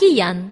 ذكيا